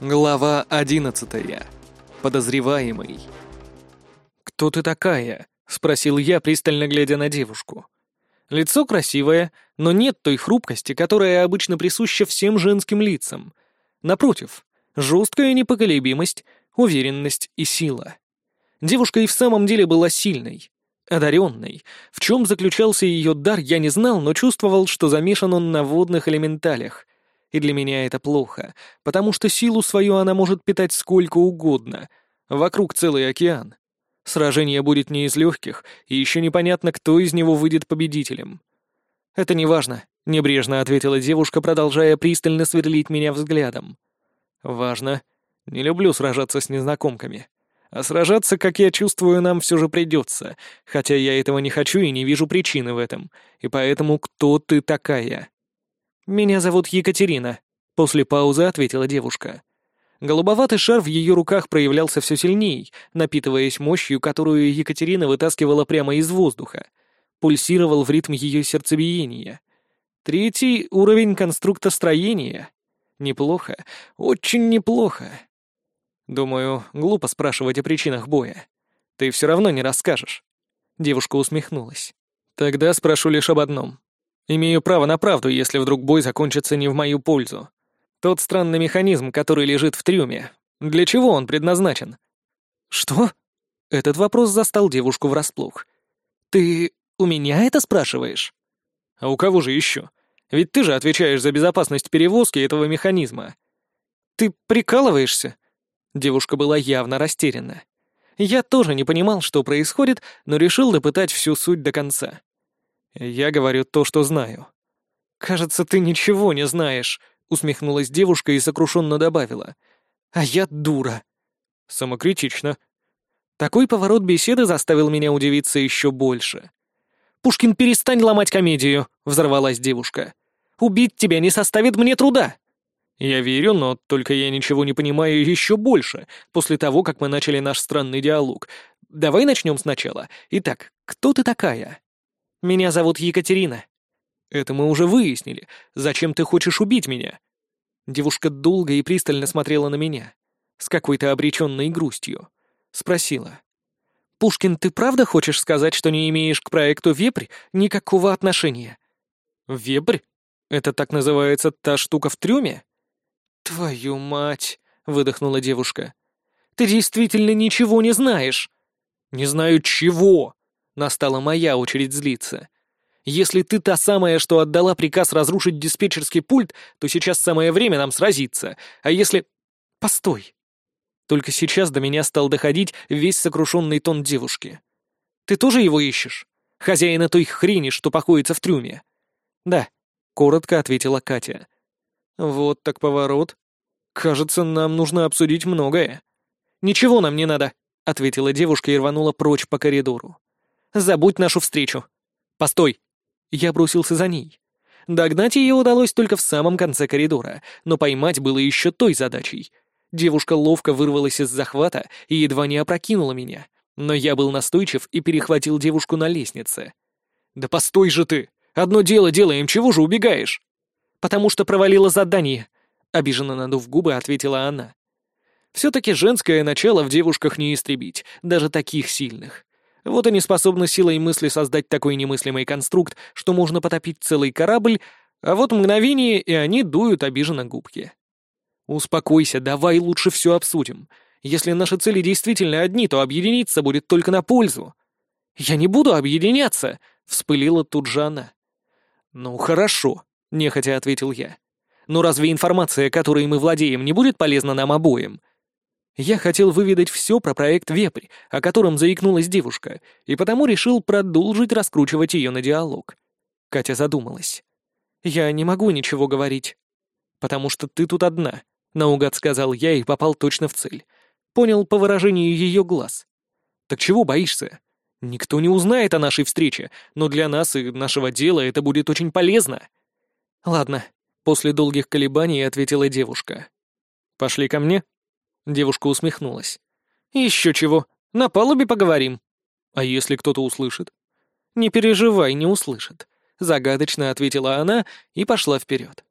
Глава одиннадцатая. Подозреваемый. «Кто ты такая?» — спросил я, пристально глядя на девушку. Лицо красивое, но нет той хрупкости, которая обычно присуща всем женским лицам. Напротив, жесткая непоколебимость, уверенность и сила. Девушка и в самом деле была сильной, одаренной. В чем заключался ее дар, я не знал, но чувствовал, что замешан он на водных элементалях. И для меня это плохо, потому что силу свою она может питать сколько угодно. Вокруг целый океан. Сражение будет не из легких, и еще непонятно, кто из него выйдет победителем. «Это не важно», — небрежно ответила девушка, продолжая пристально сверлить меня взглядом. «Важно. Не люблю сражаться с незнакомками. А сражаться, как я чувствую, нам все же придется, хотя я этого не хочу и не вижу причины в этом. И поэтому кто ты такая?» «Меня зовут Екатерина», — после паузы ответила девушка. Голубоватый шар в ее руках проявлялся все сильней, напитываясь мощью, которую Екатерина вытаскивала прямо из воздуха. Пульсировал в ритм ее сердцебиения. Третий уровень конструктостроения. Неплохо, очень неплохо. Думаю, глупо спрашивать о причинах боя. Ты все равно не расскажешь. Девушка усмехнулась. Тогда спрошу лишь об одном. Имею право на правду, если вдруг бой закончится не в мою пользу. Тот странный механизм, который лежит в трюме. Для чего он предназначен? Что? Этот вопрос застал девушку врасплох. Ты у меня это спрашиваешь? А у кого же еще? Ведь ты же отвечаешь за безопасность перевозки этого механизма. Ты прикалываешься? Девушка была явно растеряна. Я тоже не понимал, что происходит, но решил допытать всю суть до конца. Я говорю то, что знаю. Кажется, ты ничего не знаешь, усмехнулась девушка и сокрушенно добавила. А я дура. Самокритично. Такой поворот беседы заставил меня удивиться еще больше. «Пушкин, перестань ломать комедию!» — взорвалась девушка. «Убить тебя не составит мне труда!» Я верю, но только я ничего не понимаю еще больше, после того, как мы начали наш странный диалог. Давай начнем сначала. Итак, кто ты такая? Меня зовут Екатерина. Это мы уже выяснили. Зачем ты хочешь убить меня? Девушка долго и пристально смотрела на меня, с какой-то обреченной грустью. Спросила. «Пушкин, ты правда хочешь сказать, что не имеешь к проекту «Вепрь» никакого отношения?» «Вепрь? Это так называется та штука в трюме?» «Твою мать!» — выдохнула девушка. «Ты действительно ничего не знаешь!» «Не знаю чего!» — настала моя очередь злиться. «Если ты та самая, что отдала приказ разрушить диспетчерский пульт, то сейчас самое время нам сразиться. А если...» «Постой!» Только сейчас до меня стал доходить весь сокрушенный тон девушки. «Ты тоже его ищешь? Хозяина той хрени, что покоится в трюме?» «Да», — коротко ответила Катя. Вот так поворот. Кажется, нам нужно обсудить многое. Ничего нам не надо, ответила девушка и рванула прочь по коридору. Забудь нашу встречу. Постой. Я бросился за ней. Догнать ее удалось только в самом конце коридора, но поймать было еще той задачей. Девушка ловко вырвалась из захвата и едва не опрокинула меня, но я был настойчив и перехватил девушку на лестнице. «Да постой же ты! Одно дело делаем, чего же убегаешь?» потому что провалила задание», — обиженно надув губы, ответила она. «Все-таки женское начало в девушках не истребить, даже таких сильных. Вот они способны силой мысли создать такой немыслимый конструкт, что можно потопить целый корабль, а вот мгновение, и они дуют обиженно губки. «Успокойся, давай лучше все обсудим. Если наши цели действительно одни, то объединиться будет только на пользу». «Я не буду объединяться», — вспылила тут же она. «Ну, хорошо», — нехотя ответил я. «Но разве информация, которой мы владеем, не будет полезна нам обоим?» Я хотел выведать все про проект «Вепрь», о котором заикнулась девушка, и потому решил продолжить раскручивать ее на диалог. Катя задумалась. «Я не могу ничего говорить». «Потому что ты тут одна», — наугад сказал я и попал точно в цель. Понял по выражению ее глаз. «Так чего боишься? Никто не узнает о нашей встрече, но для нас и нашего дела это будет очень полезно». «Ладно», — после долгих колебаний ответила девушка. «Пошли ко мне?» Девушка усмехнулась. «Еще чего. На палубе поговорим». «А если кто-то услышит?» «Не переживай, не услышит», — загадочно ответила она и пошла вперед.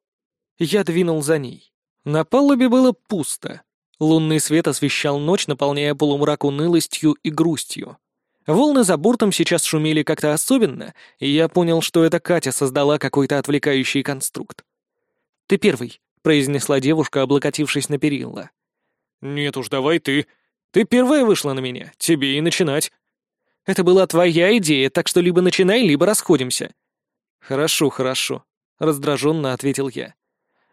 Я двинул за ней. На палубе было пусто. Лунный свет освещал ночь, наполняя полумрак унылостью и грустью. Волны за бортом сейчас шумели как-то особенно, и я понял, что это Катя создала какой-то отвлекающий конструкт. «Ты первый», — произнесла девушка, облокотившись на перила. «Нет уж, давай ты. Ты первая вышла на меня, тебе и начинать». «Это была твоя идея, так что либо начинай, либо расходимся». «Хорошо, хорошо», — раздраженно ответил я.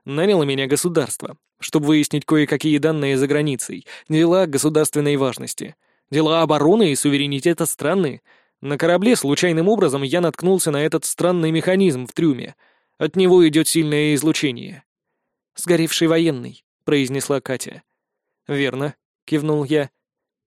«Наняло меня государство, чтобы выяснить кое-какие данные за границей, дела государственной важности. Дела обороны и суверенитета страны. На корабле случайным образом я наткнулся на этот странный механизм в трюме. От него идет сильное излучение». «Сгоревший военный», — произнесла Катя. «Верно», — кивнул я.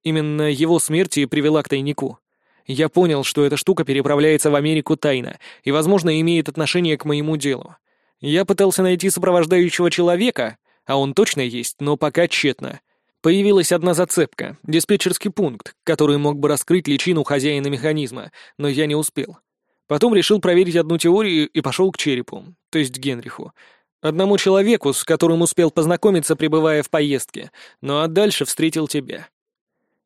«Именно его смерть и привела к тайнику. Я понял, что эта штука переправляется в Америку тайно и, возможно, имеет отношение к моему делу. Я пытался найти сопровождающего человека, а он точно есть, но пока тщетно. Появилась одна зацепка, диспетчерский пункт, который мог бы раскрыть личину хозяина механизма, но я не успел. Потом решил проверить одну теорию и пошел к черепу, то есть Генриху. Одному человеку, с которым успел познакомиться, пребывая в поездке, ну а дальше встретил тебя.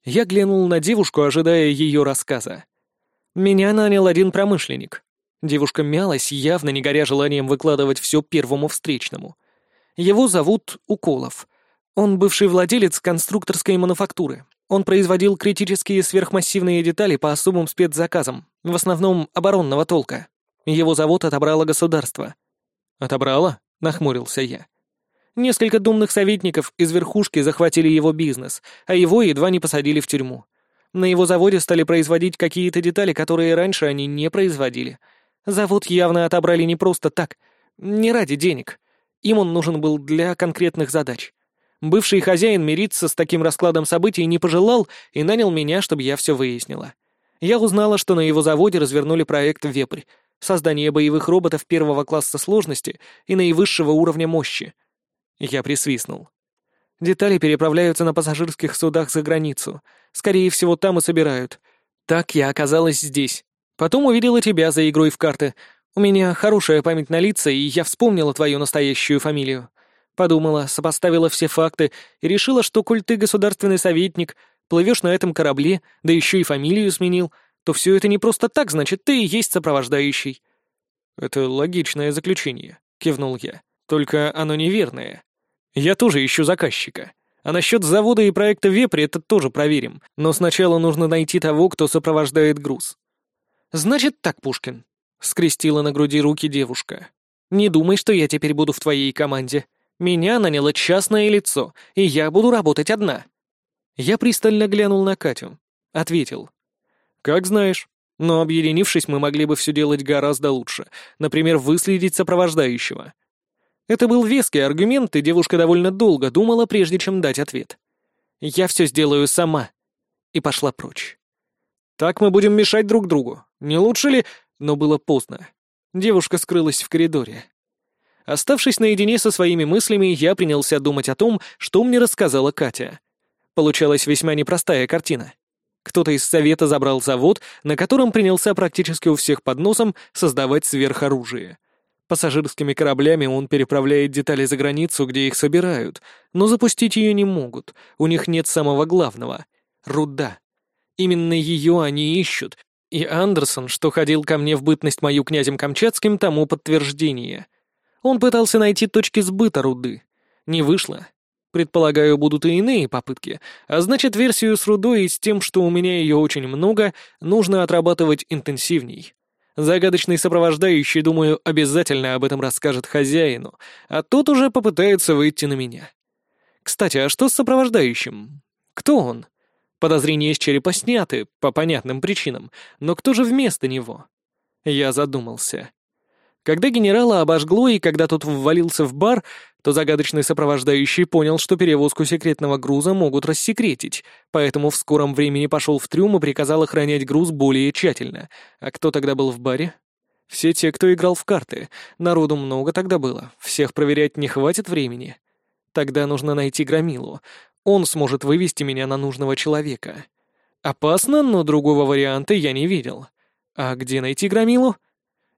Я глянул на девушку, ожидая ее рассказа. Меня нанял один промышленник. Девушка мялась, явно не горя желанием выкладывать все первому встречному. Его зовут Уколов. Он бывший владелец конструкторской мануфактуры. Он производил критические сверхмассивные детали по особым спецзаказам, в основном оборонного толка. Его завод отобрало государство. «Отобрало?» Нахмурился я. Несколько думных советников из верхушки захватили его бизнес, а его едва не посадили в тюрьму. На его заводе стали производить какие-то детали, которые раньше они не производили. Завод явно отобрали не просто так, не ради денег. Им он нужен был для конкретных задач. Бывший хозяин мириться с таким раскладом событий не пожелал и нанял меня, чтобы я все выяснила. Я узнала, что на его заводе развернули проект «Вепрь», создание боевых роботов первого класса сложности и наивысшего уровня мощи. Я присвистнул. Детали переправляются на пассажирских судах за границу. Скорее всего, там и собирают. Так я оказалась здесь. Потом увидела тебя за игрой в карты. У меня хорошая память на лица, и я вспомнила твою настоящую фамилию. Подумала, сопоставила все факты и решила, что, коль ты государственный советник, плывешь на этом корабле, да еще и фамилию сменил, то все это не просто так, значит, ты и есть сопровождающий». «Это логичное заключение», — кивнул я. «Только оно неверное. Я тоже ищу заказчика. А насчет завода и проекта Вепри это тоже проверим, но сначала нужно найти того, кто сопровождает груз». «Значит так, Пушкин», — скрестила на груди руки девушка. «Не думай, что я теперь буду в твоей команде. Меня наняло частное лицо, и я буду работать одна». Я пристально глянул на Катю. Ответил. «Как знаешь. Но объединившись, мы могли бы все делать гораздо лучше. Например, выследить сопровождающего». Это был веский аргумент, и девушка довольно долго думала, прежде чем дать ответ. «Я все сделаю сама». И пошла прочь. «Так мы будем мешать друг другу. Не лучше ли...» Но было поздно. Девушка скрылась в коридоре. Оставшись наедине со своими мыслями, я принялся думать о том, что мне рассказала Катя. Получалась весьма непростая картина. Кто-то из Совета забрал завод, на котором принялся практически у всех под носом создавать сверхоружие. Пассажирскими кораблями он переправляет детали за границу, где их собирают, но запустить ее не могут, у них нет самого главного — руда. Именно ее они ищут, и Андерсон, что ходил ко мне в бытность мою князем Камчатским, тому подтверждение. Он пытался найти точки сбыта руды. Не вышло. Предполагаю, будут и иные попытки, а значит, версию с рудой и с тем, что у меня ее очень много, нужно отрабатывать интенсивней. Загадочный сопровождающий, думаю, обязательно об этом расскажет хозяину, а тот уже попытается выйти на меня. Кстати, а что с сопровождающим? Кто он? Подозрения с черепа сняты, по понятным причинам, но кто же вместо него? Я задумался. Когда генерала обожгло и когда тот ввалился в бар, то загадочный сопровождающий понял, что перевозку секретного груза могут рассекретить, поэтому в скором времени пошел в трюм и приказал охранять груз более тщательно. А кто тогда был в баре? Все те, кто играл в карты. Народу много тогда было, всех проверять не хватит времени. Тогда нужно найти Громилу. Он сможет вывести меня на нужного человека. Опасно, но другого варианта я не видел. А где найти Громилу?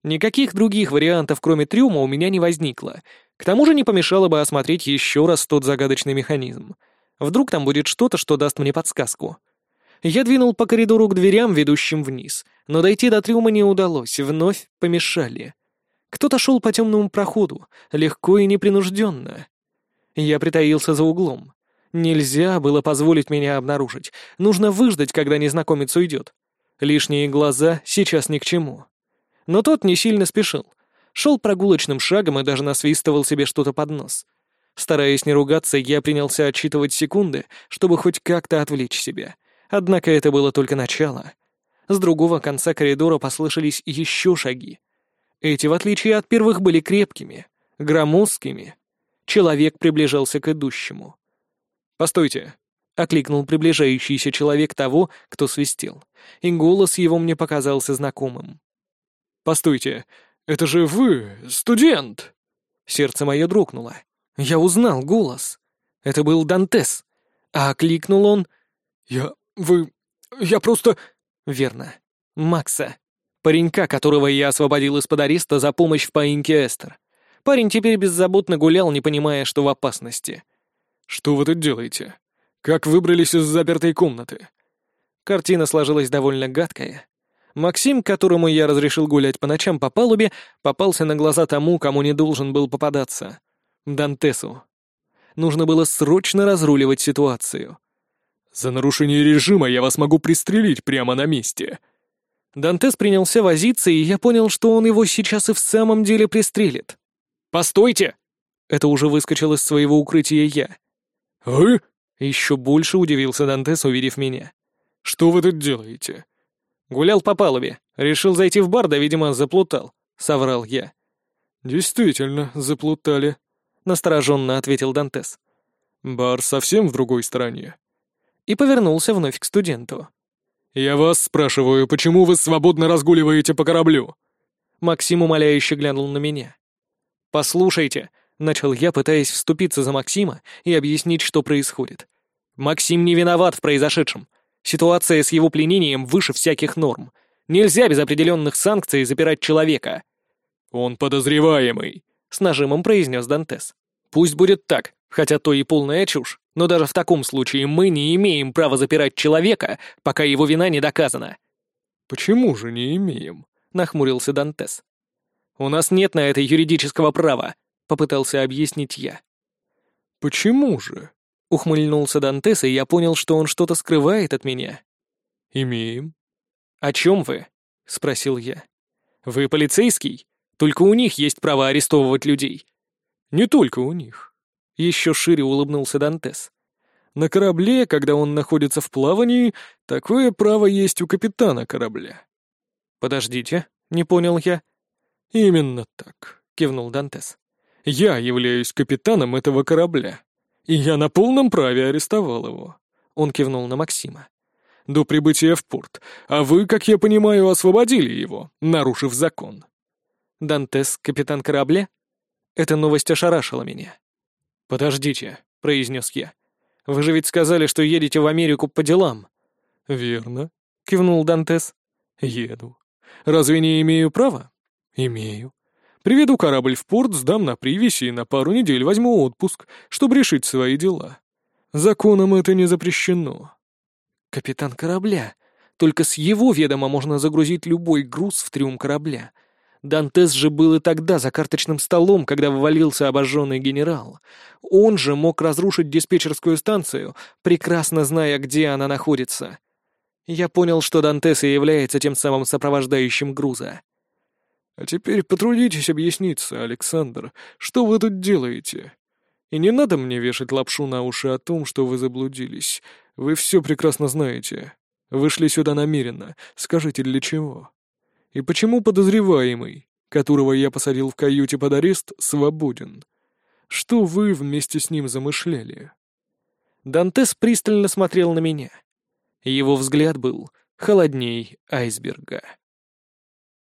Никаких других вариантов, кроме трюма, у меня не возникло. К тому же не помешало бы осмотреть еще раз тот загадочный механизм. Вдруг там будет что-то, что даст мне подсказку. Я двинул по коридору к дверям, ведущим вниз, но дойти до трюма не удалось, вновь помешали. Кто-то шел по темному проходу, легко и непринужденно. Я притаился за углом. Нельзя было позволить меня обнаружить. Нужно выждать, когда незнакомец уйдет. Лишние глаза сейчас ни к чему. Но тот не сильно спешил. Шел прогулочным шагом и даже насвистывал себе что-то под нос. Стараясь не ругаться, я принялся отсчитывать секунды, чтобы хоть как-то отвлечь себя. Однако это было только начало. С другого конца коридора послышались еще шаги. Эти, в отличие от первых, были крепкими, громоздкими. Человек приближался к идущему. «Постойте!» — окликнул приближающийся человек того, кто свистел, и голос его мне показался знакомым. «Постойте, это же вы, студент!» Сердце мое дрогнуло. Я узнал голос. Это был Дантес. А окликнул он... «Я... вы... я просто...» «Верно. Макса. Паренька, которого я освободил из-под ареста за помощь в поимке Эстер. Парень теперь беззаботно гулял, не понимая, что в опасности. «Что вы тут делаете? Как выбрались из запертой комнаты?» Картина сложилась довольно гадкая. Максим, которому я разрешил гулять по ночам по палубе, попался на глаза тому, кому не должен был попадаться. Дантесу. Нужно было срочно разруливать ситуацию. «За нарушение режима я вас могу пристрелить прямо на месте». Дантес принялся возиться, и я понял, что он его сейчас и в самом деле пристрелит. «Постойте!» Это уже выскочил из своего укрытия я. «Вы?» Еще больше удивился Дантес, увидев меня. «Что вы тут делаете?» «Гулял по палубе. Решил зайти в бар, да, видимо, заплутал», — соврал я. «Действительно, заплутали», — настороженно ответил Дантес. «Бар совсем в другой стороне». И повернулся вновь к студенту. «Я вас спрашиваю, почему вы свободно разгуливаете по кораблю?» Максим умоляюще глянул на меня. «Послушайте», — начал я, пытаясь вступиться за Максима и объяснить, что происходит. «Максим не виноват в произошедшем. Ситуация с его пленением выше всяких норм. Нельзя без определенных санкций запирать человека». «Он подозреваемый», — с нажимом произнес Дантес. «Пусть будет так, хотя то и полная чушь, но даже в таком случае мы не имеем права запирать человека, пока его вина не доказана». «Почему же не имеем?» — нахмурился Дантес. «У нас нет на это юридического права», — попытался объяснить я. «Почему же?» — ухмыльнулся Дантес, и я понял, что он что-то скрывает от меня. «Имеем». «О чем вы?» — спросил я. «Вы полицейский? Только у них есть право арестовывать людей». «Не только у них». Еще шире улыбнулся Дантес. «На корабле, когда он находится в плавании, такое право есть у капитана корабля». «Подождите», — не понял я. «Именно так», — кивнул Дантес. «Я являюсь капитаном этого корабля, и я на полном праве арестовал его». Он кивнул на Максима. «До прибытия в порт, а вы, как я понимаю, освободили его, нарушив закон». «Дантес — капитан корабля?» Эта новость ошарашила меня. «Подождите», — произнес я. «Вы же ведь сказали, что едете в Америку по делам». «Верно», — кивнул Дантес. «Еду. Разве не имею права?» «Имею. Приведу корабль в порт, сдам на привязи и на пару недель возьму отпуск, чтобы решить свои дела. Законом это не запрещено». «Капитан корабля. Только с его ведома можно загрузить любой груз в трюм корабля. Дантес же был и тогда за карточным столом, когда вывалился обожженный генерал. Он же мог разрушить диспетчерскую станцию, прекрасно зная, где она находится. Я понял, что Дантес и является тем самым сопровождающим груза. А теперь потрудитесь объясниться, Александр, что вы тут делаете? И не надо мне вешать лапшу на уши о том, что вы заблудились. Вы все прекрасно знаете. Вышли сюда намеренно. Скажите, для чего? И почему подозреваемый, которого я посадил в каюте под арест, свободен? Что вы вместе с ним замышляли?» Дантес пристально смотрел на меня. Его взгляд был холодней айсберга.